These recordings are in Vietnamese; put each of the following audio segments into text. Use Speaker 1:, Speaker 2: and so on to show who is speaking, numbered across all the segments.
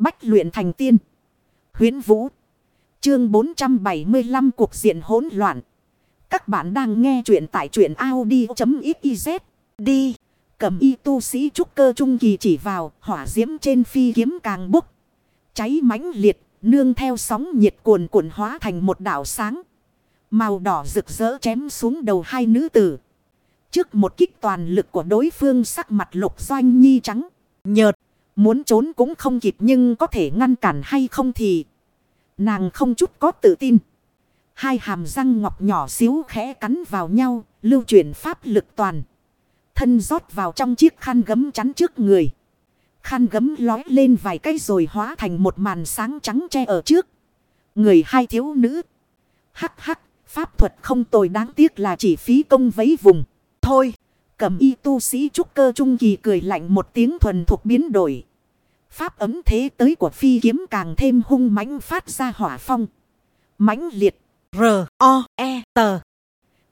Speaker 1: Bách luyện thành tiên. Huyến Vũ. Chương 475 cuộc diện hỗn loạn. Các bạn đang nghe truyện tại truyện Audi.xyz. Đi. Cầm y tu sĩ trúc cơ trung kỳ chỉ vào, hỏa diễm trên phi kiếm càng bốc. Cháy mãnh liệt. Nương theo sóng nhiệt cuồn cuộn hóa thành một đảo sáng. Màu đỏ rực rỡ chém xuống đầu hai nữ tử. Trước một kích toàn lực của đối phương, sắc mặt lục doanh nhi trắng. Nhợt. Muốn trốn cũng không kịp nhưng có thể ngăn cản hay không thì. Nàng không chút có tự tin. Hai hàm răng ngọc nhỏ xíu khẽ cắn vào nhau. Lưu chuyển pháp lực toàn. Thân rót vào trong chiếc khăn gấm chắn trước người. Khăn gấm lói lên vài cây rồi hóa thành một màn sáng trắng che ở trước. Người hai thiếu nữ. Hắc hắc. Pháp thuật không tồi đáng tiếc là chỉ phí công vấy vùng. Thôi. Cầm y tu sĩ trúc cơ trung kỳ cười lạnh một tiếng thuần thuộc biến đổi. Pháp ấm thế tới của phi kiếm càng thêm hung mãnh phát ra hỏa phong. mãnh liệt. R-O-E-T.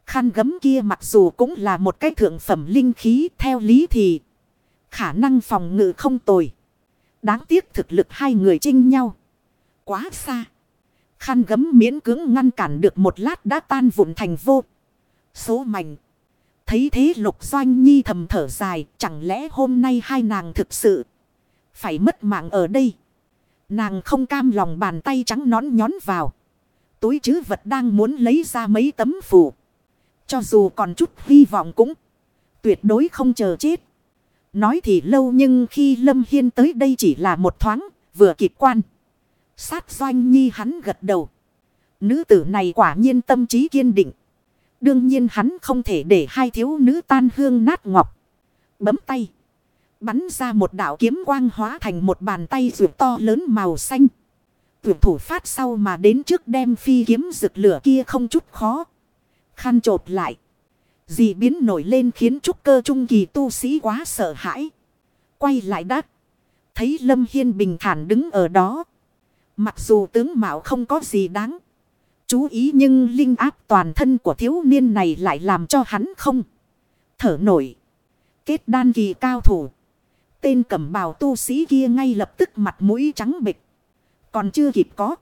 Speaker 1: Khăn gấm kia mặc dù cũng là một cái thượng phẩm linh khí, theo lý thì. Khả năng phòng ngự không tồi. Đáng tiếc thực lực hai người chinh nhau. Quá xa. Khăn gấm miễn cưỡng ngăn cản được một lát đã tan vụn thành vô. Số mảnh. Thấy thế lục doanh nhi thầm thở dài. Chẳng lẽ hôm nay hai nàng thực sự phải mất mạng ở đây. Nàng không cam lòng bàn tay trắng nón nhón vào. Túi chứ vật đang muốn lấy ra mấy tấm phù. Cho dù còn chút hy vọng cũng tuyệt đối không chờ chết. Nói thì lâu nhưng khi Lâm Hiên tới đây chỉ là một thoáng, vừa kịp quan. Sát doanh nhi hắn gật đầu. Nữ tử này quả nhiên tâm trí kiên định. Đương nhiên hắn không thể để hai thiếu nữ tan hương nát ngọc. Bấm tay. Bắn ra một đạo kiếm quang hóa thành một bàn tay rượu to lớn màu xanh. Vượt thủ phát sau mà đến trước đem phi kiếm rực lửa kia không chút khó. Khăn trột lại. Dị biến nổi lên khiến trúc cơ trung kỳ tu sĩ quá sợ hãi. Quay lại đắt. Thấy Lâm Hiên bình thản đứng ở đó. Mặc dù tướng mạo không có gì đáng. Chú ý nhưng linh áp toàn thân của thiếu niên này lại làm cho hắn không. Thở nổi. Kết đan kỳ cao thủ. Tên cẩm bào tu sĩ kia ngay lập tức mặt mũi trắng bịch. Còn chưa kịp có.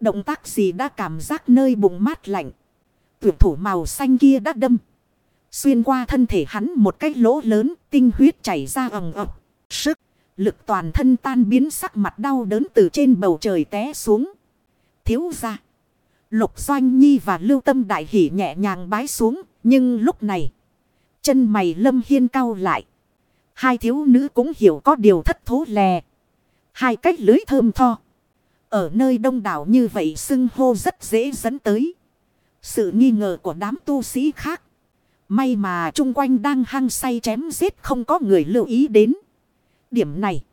Speaker 1: Động tác gì đã cảm giác nơi bụng mát lạnh. Tuyệt thủ màu xanh kia đã đâm. Xuyên qua thân thể hắn một cái lỗ lớn, tinh huyết chảy ra ầm ầm. Sức, lực toàn thân tan biến sắc mặt đau đớn từ trên bầu trời té xuống. Thiếu ra. Lục Doanh Nhi và Lưu Tâm Đại Hỷ nhẹ nhàng bái xuống, nhưng lúc này, chân mày Lâm Hiên cao lại. Hai thiếu nữ cũng hiểu có điều thất thố lè. Hai cách lưới thơm tho. Ở nơi đông đảo như vậy xưng hô rất dễ dẫn tới. Sự nghi ngờ của đám tu sĩ khác. May mà chung quanh đang hăng say chém giết không có người lưu ý đến. Điểm này.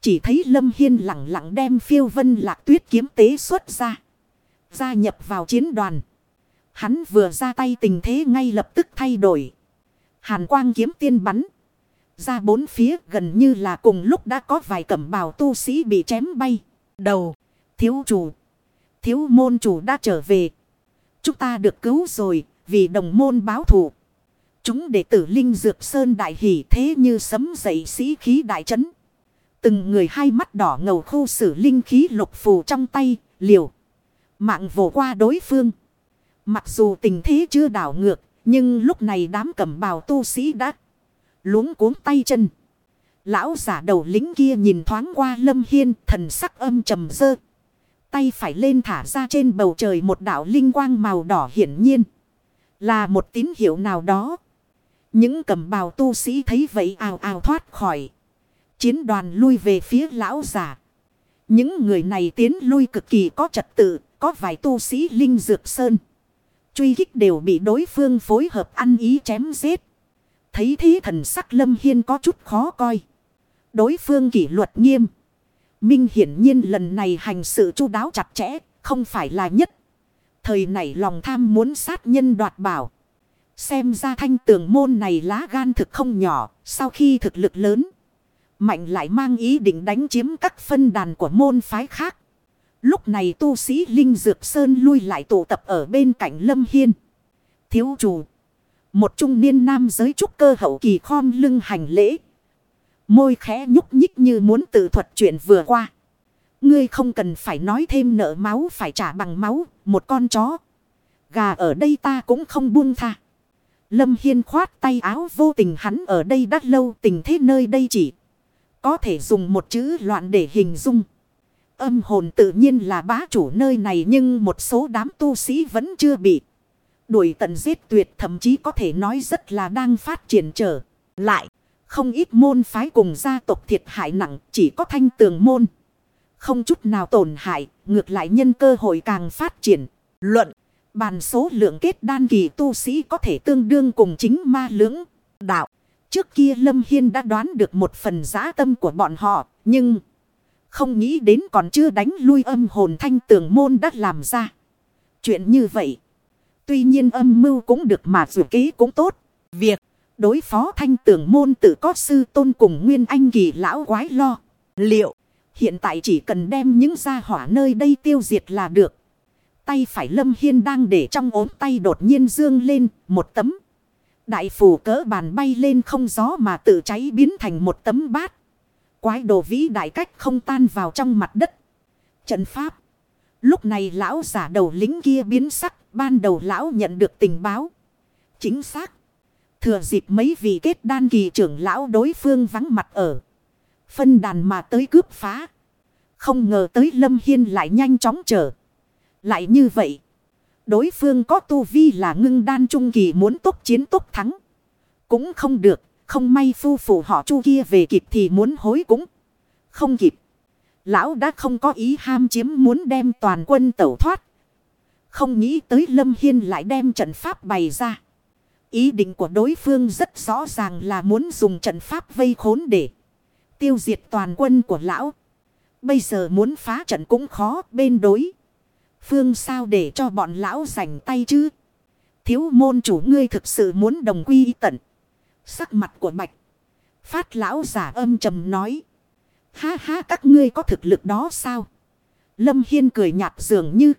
Speaker 1: Chỉ thấy Lâm Hiên lặng lặng đem phiêu vân lạc tuyết kiếm tế xuất ra. Gia nhập vào chiến đoàn. Hắn vừa ra tay tình thế ngay lập tức thay đổi. Hàn quang kiếm tiên bắn. Ra bốn phía gần như là cùng lúc đã có vài cẩm bào tu sĩ bị chém bay. Đầu. Thiếu chủ. Thiếu môn chủ đã trở về. Chúng ta được cứu rồi. Vì đồng môn báo thù. Chúng đệ tử Linh Dược Sơn đại hỷ thế như sấm dậy sĩ khí đại trấn. Từng người hai mắt đỏ ngầu khu sử linh khí lục phù trong tay, liều. Mạng vồ qua đối phương. Mặc dù tình thế chưa đảo ngược, nhưng lúc này đám cẩm bào tu sĩ đã luống cuống tay chân. Lão giả đầu lính kia nhìn thoáng qua lâm hiên thần sắc âm trầm dơ. Tay phải lên thả ra trên bầu trời một đạo linh quang màu đỏ hiển nhiên. Là một tín hiệu nào đó. Những cầm bào tu sĩ thấy vậy ào ào thoát khỏi. Chiến đoàn lui về phía lão giả. Những người này tiến lui cực kỳ có trật tự, có vài tu sĩ linh dược sơn. Truy kích đều bị đối phương phối hợp ăn ý chém giết. Thấy thế thần sắc lâm hiên có chút khó coi. Đối phương kỷ luật nghiêm. Minh hiển nhiên lần này hành sự chu đáo chặt chẽ, không phải là nhất. Thời này lòng tham muốn sát nhân đoạt bảo. Xem ra thanh tường môn này lá gan thực không nhỏ, sau khi thực lực lớn. Mạnh lại mang ý định đánh chiếm các phân đàn của môn phái khác. Lúc này tu sĩ Linh Dược Sơn lui lại tụ tập ở bên cạnh Lâm Hiên. Thiếu chủ. Một trung niên nam giới trúc cơ hậu kỳ khom lưng hành lễ. Môi khẽ nhúc nhích như muốn tự thuật chuyện vừa qua. Ngươi không cần phải nói thêm nợ máu phải trả bằng máu, một con chó. Gà ở đây ta cũng không buông tha. Lâm Hiên khoát tay áo vô tình hắn ở đây đắt lâu tình thế nơi đây chỉ. Có thể dùng một chữ loạn để hình dung. Âm hồn tự nhiên là bá chủ nơi này nhưng một số đám tu sĩ vẫn chưa bị. Đuổi tận giết tuyệt thậm chí có thể nói rất là đang phát triển trở lại. Không ít môn phái cùng gia tộc thiệt hại nặng chỉ có thanh tường môn. Không chút nào tổn hại, ngược lại nhân cơ hội càng phát triển. Luận, bàn số lượng kết đan kỳ tu sĩ có thể tương đương cùng chính ma lưỡng, đạo. Trước kia Lâm Hiên đã đoán được một phần giá tâm của bọn họ, nhưng không nghĩ đến còn chưa đánh lui âm hồn thanh tường môn đã làm ra. Chuyện như vậy, tuy nhiên âm mưu cũng được mà dù ký cũng tốt. Việc đối phó thanh tưởng môn tự có sư tôn cùng nguyên anh kỳ lão quái lo. Liệu hiện tại chỉ cần đem những gia hỏa nơi đây tiêu diệt là được. Tay phải lâm hiên đang để trong ốm tay đột nhiên dương lên một tấm. Đại phù cỡ bàn bay lên không gió mà tự cháy biến thành một tấm bát. Quái đồ vĩ đại cách không tan vào trong mặt đất. Trận pháp. Lúc này lão giả đầu lính kia biến sắc. Ban đầu lão nhận được tình báo. Chính xác. Thừa dịp mấy vị kết đan kỳ trưởng lão đối phương vắng mặt ở. Phân đàn mà tới cướp phá. Không ngờ tới Lâm Hiên lại nhanh chóng trở. Lại như vậy. Đối phương có tu vi là ngưng đan trung kỳ muốn tốt chiến tốt thắng. Cũng không được. Không may phu phụ họ chu kia về kịp thì muốn hối cũng. Không kịp. Lão đã không có ý ham chiếm muốn đem toàn quân tẩu thoát. Không nghĩ tới Lâm Hiên lại đem trận pháp bày ra. Ý định của đối phương rất rõ ràng là muốn dùng trận pháp vây khốn để tiêu diệt toàn quân của lão. Bây giờ muốn phá trận cũng khó, bên đối. Phương sao để cho bọn lão rảnh tay chứ? Thiếu môn chủ ngươi thực sự muốn đồng quy tận. Sắc mặt của bạch. Phát lão giả âm trầm nói. Ha ha, các ngươi có thực lực đó sao? Lâm Hiên cười nhạt dường như.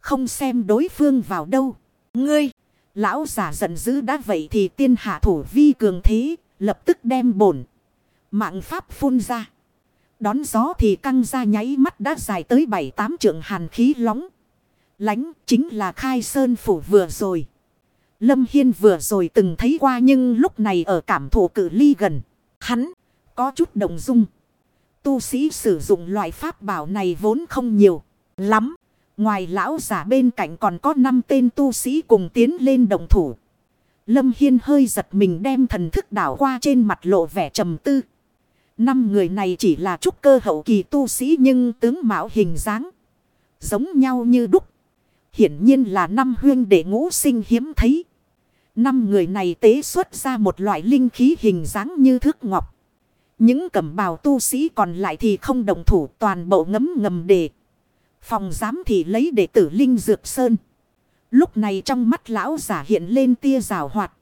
Speaker 1: Không xem đối phương vào đâu. Ngươi. Lão giả giận dữ đã vậy thì tiên hạ thủ vi cường thế. Lập tức đem bổn. Mạng pháp phun ra. Đón gió thì căng ra nháy mắt đã dài tới bảy tám trượng hàn khí lóng. Lánh chính là khai sơn phủ vừa rồi. Lâm Hiên vừa rồi từng thấy qua nhưng lúc này ở cảm thụ cử ly gần. Hắn có chút động dung. Tu sĩ sử dụng loại pháp bảo này vốn không nhiều lắm. Ngoài lão giả bên cạnh còn có 5 tên tu sĩ cùng tiến lên đồng thủ. Lâm Hiên hơi giật mình đem thần thức đảo qua trên mặt lộ vẻ trầm tư. Năm người này chỉ là trúc cơ hậu kỳ tu sĩ nhưng tướng mạo hình dáng giống nhau như đúc. Hiển nhiên là năm huyên đệ ngũ sinh hiếm thấy. Năm người này tế xuất ra một loại linh khí hình dáng như thước ngọc. Những cẩm bào tu sĩ còn lại thì không đồng thủ, toàn bộ ngấm ngầm đề. Phòng giám thì lấy đệ tử Linh Dược Sơn. Lúc này trong mắt lão giả hiện lên tia rào hoạt.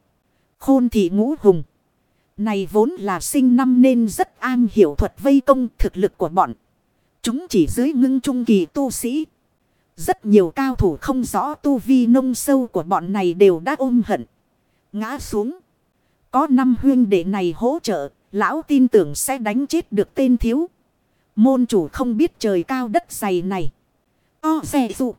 Speaker 1: Khôn thị ngũ hùng. Này vốn là sinh năm nên rất an hiểu thuật vây công thực lực của bọn. Chúng chỉ dưới ngưng trung kỳ tu sĩ. Rất nhiều cao thủ không rõ tu vi nông sâu của bọn này đều đã ôm hận. Ngã xuống. Có năm huyên đệ này hỗ trợ. Lão tin tưởng sẽ đánh chết được tên thiếu. Môn chủ không biết trời cao đất dày này. O xe dụ.